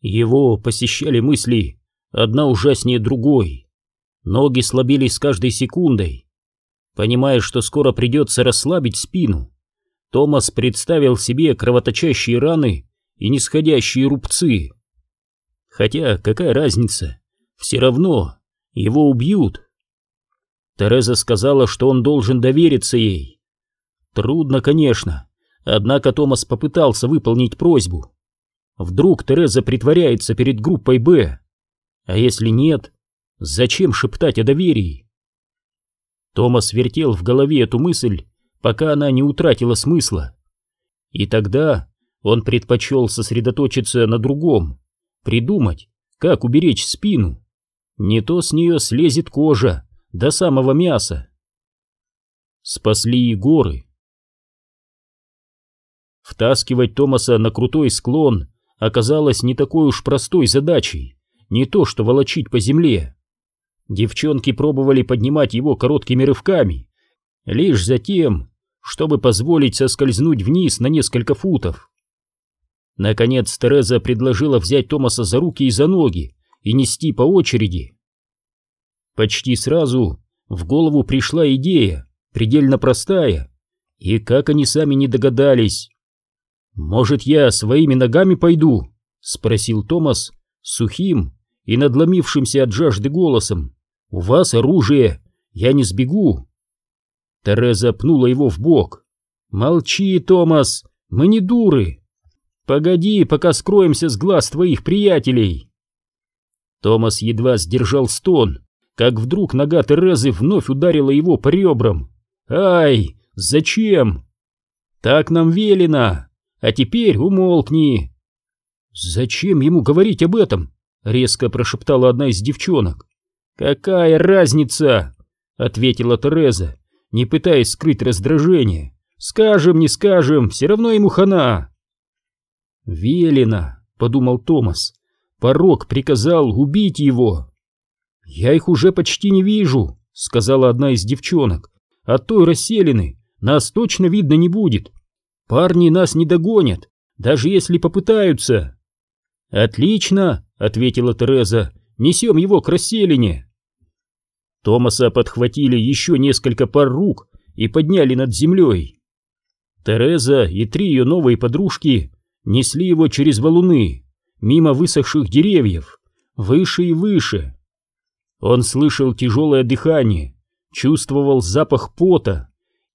Его посещали мысли, одна ужаснее другой. Ноги слабели с каждой секундой. Понимая, что скоро придется расслабить спину, Томас представил себе кровоточащие раны и нисходящие рубцы. Хотя какая разница, все равно его убьют. Тереза сказала, что он должен довериться ей. Трудно, конечно, однако Томас попытался выполнить просьбу. Вдруг Тереза притворяется перед группой «Б». А если нет, зачем шептать о доверии? Томас вертел в голове эту мысль, пока она не утратила смысла. И тогда он предпочел сосредоточиться на другом, придумать, как уберечь спину. Не то с нее слезет кожа до самого мяса. Спасли и горы. Втаскивать Томаса на крутой склон оказалось не такой уж простой задачей, не то что волочить по земле. Девчонки пробовали поднимать его короткими рывками, лишь за тем, чтобы позволить соскользнуть вниз на несколько футов. Наконец Тереза предложила взять Томаса за руки и за ноги и нести по очереди. Почти сразу в голову пришла идея, предельно простая, и как они сами не догадались. «Может, я своими ногами пойду?» — спросил Томас сухим и надломившимся от жажды голосом. «У вас оружие, я не сбегу». Тереза пнула его в бок. «Молчи, Томас, мы не дуры. Погоди, пока скроемся с глаз твоих приятелей». Томас едва сдержал стон, как вдруг нога Терезы вновь ударила его по ребрам. «Ай, зачем?» «Так нам велено!» А теперь умолкни!» «Зачем ему говорить об этом?» — резко прошептала одна из девчонок. «Какая разница?» — ответила Тереза, не пытаясь скрыть раздражение. «Скажем, не скажем, все равно ему хана!» «Велено!» — подумал Томас. «Порок приказал убить его!» «Я их уже почти не вижу!» — сказала одна из девчонок. «От той расселены нас точно видно не будет!» Парни нас не догонят, даже если попытаются. Отлично, ответила Тереза. Несем его к расселине. Томаса подхватили еще несколько пар рук и подняли над землей. Тереза и три ее новые подружки несли его через валуны, мимо высохших деревьев, выше и выше. Он слышал тяжелое дыхание, чувствовал запах пота,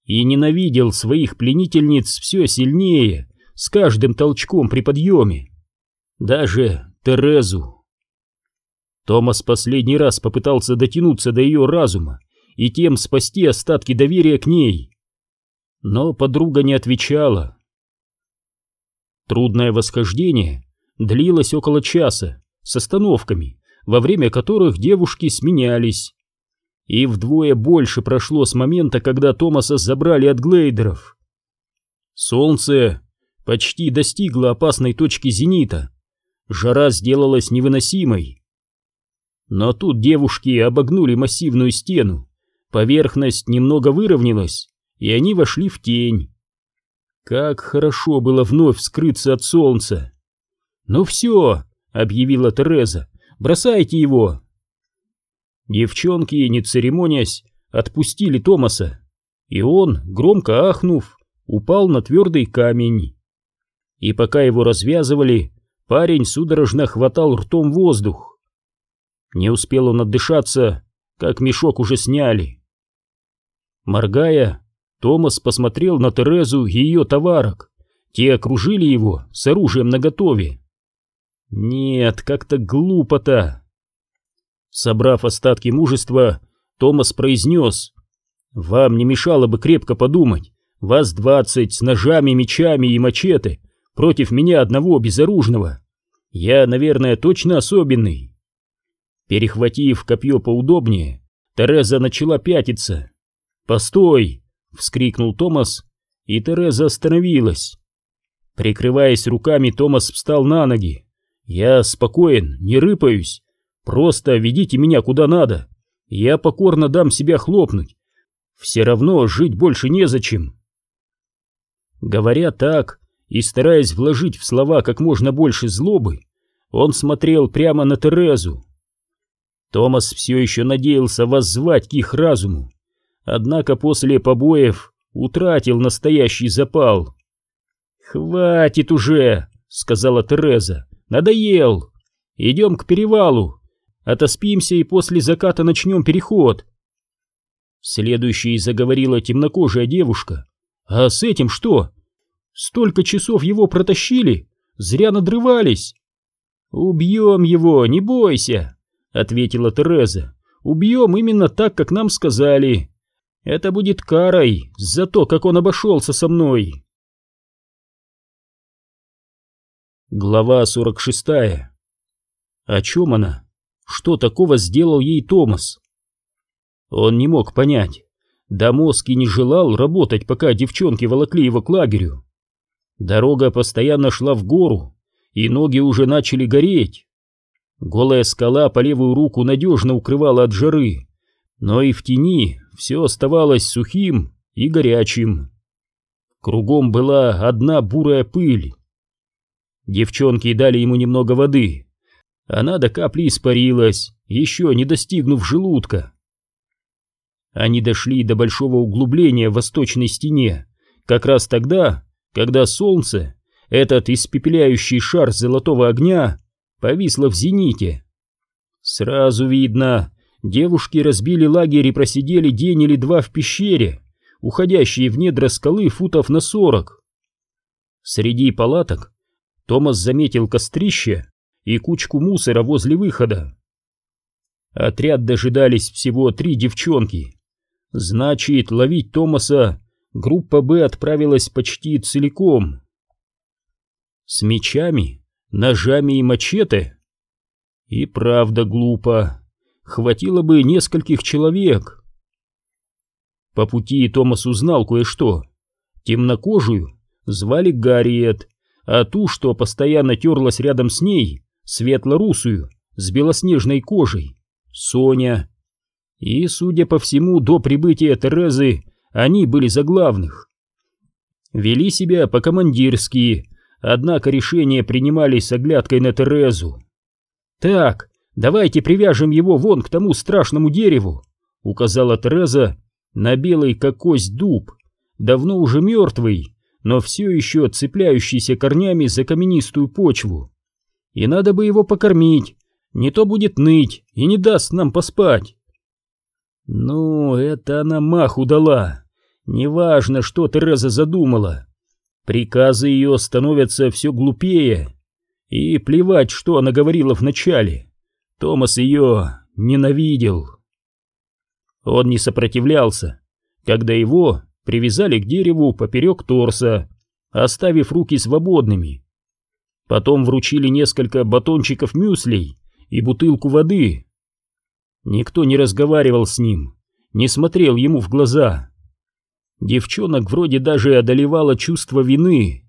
и ненавидел своих пленительниц все сильнее, с каждым толчком при подъеме. Даже Терезу. Томас последний раз попытался дотянуться до ее разума и тем спасти остатки доверия к ней. Но подруга не отвечала. Трудное восхождение длилось около часа, с остановками, во время которых девушки сменялись. И вдвое больше прошло с момента, когда Томаса забрали от глейдеров. Солнце почти достигло опасной точки зенита. Жара сделалась невыносимой. Но тут девушки обогнули массивную стену, поверхность немного выровнялась, и они вошли в тень. Как хорошо было вновь скрыться от солнца. «Ну все», — объявила Тереза, — «бросайте его». Девчонки, не церемонясь, отпустили Томаса, и он, громко ахнув, упал на твердый камень. И пока его развязывали, парень судорожно хватал ртом воздух. Не успел он отдышаться, как мешок уже сняли. Моргая, Томас посмотрел на Терезу и ее товарок. Те окружили его с оружием наготове. Нет, как-то глупо-то. Собрав остатки мужества, Томас произнес. «Вам не мешало бы крепко подумать. Вас двадцать с ножами, мечами и мачете против меня одного безоружного. Я, наверное, точно особенный». Перехватив копье поудобнее, Тереза начала пятиться. «Постой!» — вскрикнул Томас, и Тереза остановилась. Прикрываясь руками, Томас встал на ноги. «Я спокоен, не рыпаюсь. Просто ведите меня куда надо. Я покорно дам себя хлопнуть. Все равно жить больше незачем. Говоря так и стараясь вложить в слова как можно больше злобы, он смотрел прямо на Терезу. Томас все еще надеялся воззвать к их разуму, однако после побоев утратил настоящий запал. «Хватит уже!» — сказала Тереза. «Надоел! Идем к перевалу, отоспимся и после заката начнем переход!» Следующей заговорила темнокожая девушка. «А с этим что? Столько часов его протащили, зря надрывались!» «Убьем его, не бойся!» — ответила Тереза. «Убьем именно так, как нам сказали. Это будет карой за то, как он обошелся со мной!» Глава 46 О чем она? Что такого сделал ей Томас? Он не мог понять. Да мозг и не желал работать, пока девчонки волокли его к лагерю. Дорога постоянно шла в гору, и ноги уже начали гореть. Голая скала по левую руку надежно укрывала от жары, но и в тени все оставалось сухим и горячим. Кругом была одна бурая пыль. Девчонки дали ему немного воды. Она до капли испарилась, еще не достигнув желудка. Они дошли до большого углубления в восточной стене, как раз тогда, когда солнце, этот испепеляющий шар золотого огня, повисло в зените. Сразу видно, девушки разбили лагерь и просидели день или два в пещере, уходящие в недра скалы футов на сорок. Среди палаток Томас заметил кострище и кучку мусора возле выхода. Отряд дожидались всего три девчонки. Значит, ловить Томаса группа «Б» отправилась почти целиком. С мечами, ножами и мачете? И правда глупо. Хватило бы нескольких человек. По пути Томас узнал кое-что. Темнокожую звали Гарриет, а ту, что постоянно терлась рядом с ней, светло-русую, с белоснежной кожей, Соня. И, судя по всему, до прибытия Терезы они были за главных. Вели себя по-командирски, однако решения принимались с оглядкой на Терезу. «Так, давайте привяжем его вон к тому страшному дереву», — указала Тереза на белый как кость дуб, давно уже мертвый, но все еще цепляющийся корнями за каменистую почву. «И надо бы его покормить, не то будет ныть и не даст нам поспать». Ну, это она маху дала. Неважно, что Тереза задумала. Приказы ее становятся все глупее. И плевать, что она говорила вначале. Томас ее ненавидел. Он не сопротивлялся, когда его привязали к дереву поперек торса, оставив руки свободными. Потом вручили несколько батончиков мюслей и бутылку воды. Никто не разговаривал с ним, не смотрел ему в глаза. Девчонок вроде даже одолевало чувство вины.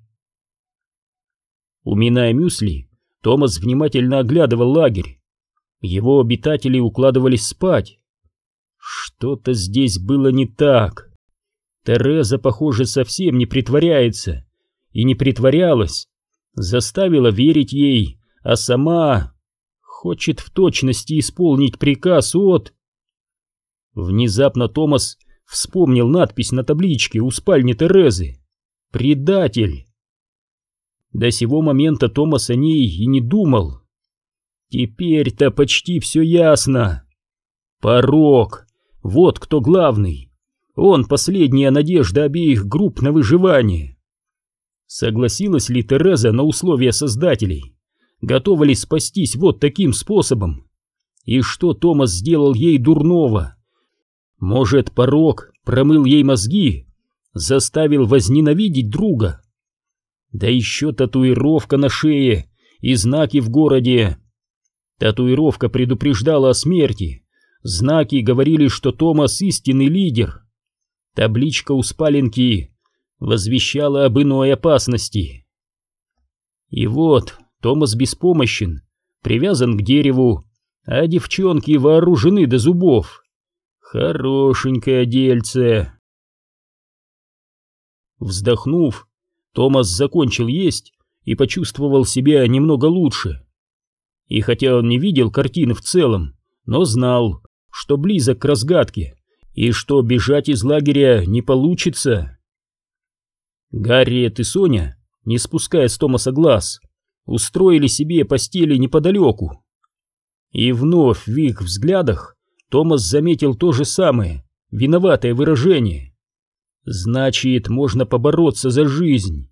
Уминая мюсли, Томас внимательно оглядывал лагерь. Его обитатели укладывались спать. Что-то здесь было не так. Тереза, похоже, совсем не притворяется. И не притворялась. Заставила верить ей, а сама хочет в точности исполнить приказ от... Внезапно Томас вспомнил надпись на табличке у спальни Терезы. «Предатель». До сего момента Томас о ней и не думал. Теперь-то почти все ясно. Порог. Вот кто главный. Он последняя надежда обеих групп на выживание. Согласилась ли Тереза на условия создателей? готова ли спастись вот таким способом? И что Томас сделал ей дурного? Может, порог промыл ей мозги, заставил возненавидеть друга? Да еще татуировка на шее и знаки в городе. Татуировка предупреждала о смерти. Знаки говорили, что Томас истинный лидер. Табличка у спаленки возвещала об иной опасности. И вот Томас беспомощен, привязан к дереву, а девчонки вооружены до зубов. Хорошенькое дельце. Вздохнув, Томас закончил есть и почувствовал себя немного лучше. И хотя он не видел картины в целом, но знал, что близок к разгадке и что бежать из лагеря не получится. Гарриет и Соня, не спуская с Томаса глаз, устроили себе постели неподалеку. И вновь в их взглядах Томас заметил то же самое, виноватое выражение. Значит, можно побороться за жизнь.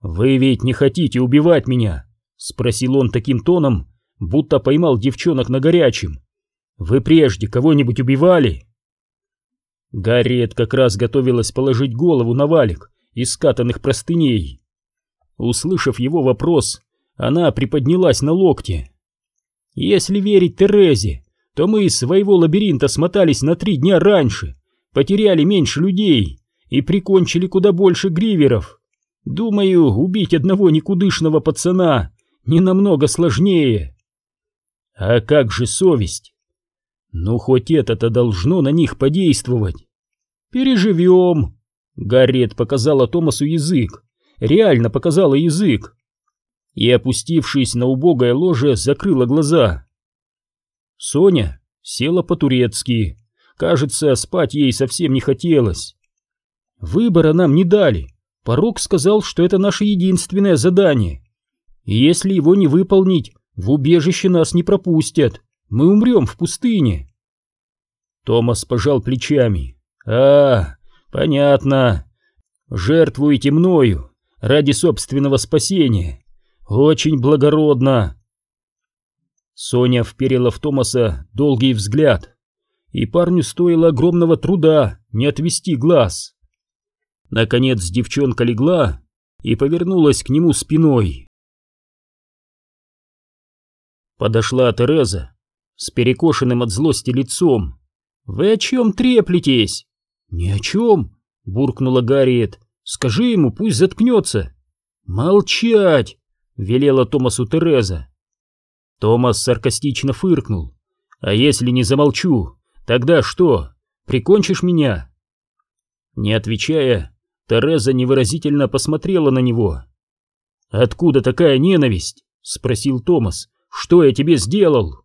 «Вы ведь не хотите убивать меня?» — спросил он таким тоном, будто поймал девчонок на горячем. «Вы прежде кого-нибудь убивали?» Гарриет как раз готовилась положить голову на валик из скатанных простыней. Услышав его вопрос, она приподнялась на локте. «Если верить Терезе, то мы из своего лабиринта смотались на три дня раньше, потеряли меньше людей и прикончили куда больше гриверов. Думаю, убить одного никудышного пацана не намного сложнее. А как же совесть? Ну, хоть это-то должно на них подействовать. Переживем. Гарриет показала Томасу язык, реально показала язык. И, опустившись на убогое ложе, закрыла глаза. Соня села по-турецки. Кажется, спать ей совсем не хотелось. Выбора нам не дали. Порог сказал, что это наше единственное задание. Если его не выполнить, в убежище нас не пропустят. Мы умрем в пустыне. Томас пожал плечами. А, понятно. Жертвуете мною ради собственного спасения. Очень благородно. Соня вперила в Томаса долгий взгляд, и парню стоило огромного труда не отвести глаз. Наконец девчонка легла и повернулась к нему спиной. Подошла Тереза с перекошенным от злости лицом. «Вы о чем треплетесь?» «Ни о чем», — буркнула Гарриет. «Скажи ему, пусть заткнется». «Молчать!» — велела Томасу Тереза. Томас саркастично фыркнул. «А если не замолчу, тогда что, прикончишь меня?» Не отвечая, Тереза невыразительно посмотрела на него. «Откуда такая ненависть?» — спросил Томас. «Что я тебе сделал?»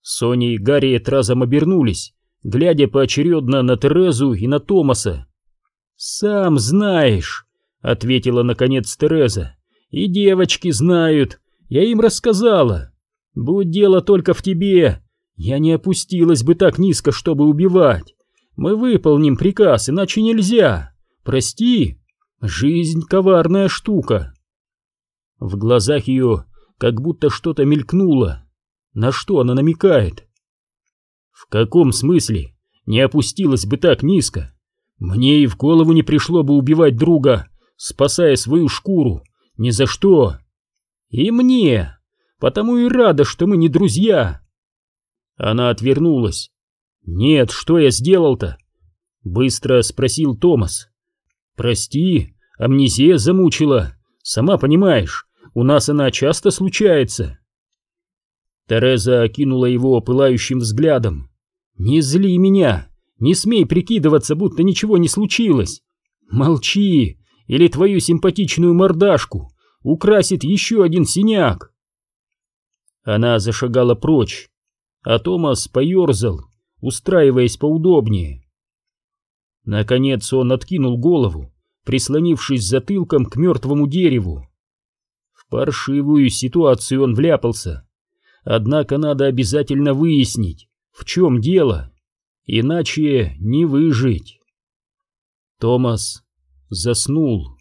Соня и Гарриет разом обернулись, глядя поочередно на Терезу и на Томаса. «Сам знаешь», — ответила наконец Тереза. «И девочки знают, я им рассказала. Будь дело только в тебе, я не опустилась бы так низко, чтобы убивать. Мы выполним приказ, иначе нельзя. Прости, жизнь коварная штука. В глазах ее как будто что-то мелькнуло. На что она намекает? В каком смысле не опустилась бы так низко? Мне и в голову не пришло бы убивать друга, спасая свою шкуру. Ни за что. И мне потому и рада, что мы не друзья. Она отвернулась. Нет, что я сделал-то? Быстро спросил Томас. Прости, амнезия замучила. Сама понимаешь, у нас она часто случается. Тереза окинула его пылающим взглядом. «Не зли меня! Не смей прикидываться, будто ничего не случилось! Молчи, или твою симпатичную мордашку украсит еще один синяк!» Она зашагала прочь, а Томас поерзал, устраиваясь поудобнее. Наконец он откинул голову, прислонившись затылком к мертвому дереву. В паршивую ситуацию он вляпался, однако надо обязательно выяснить, в чем дело, иначе не выжить. Томас заснул.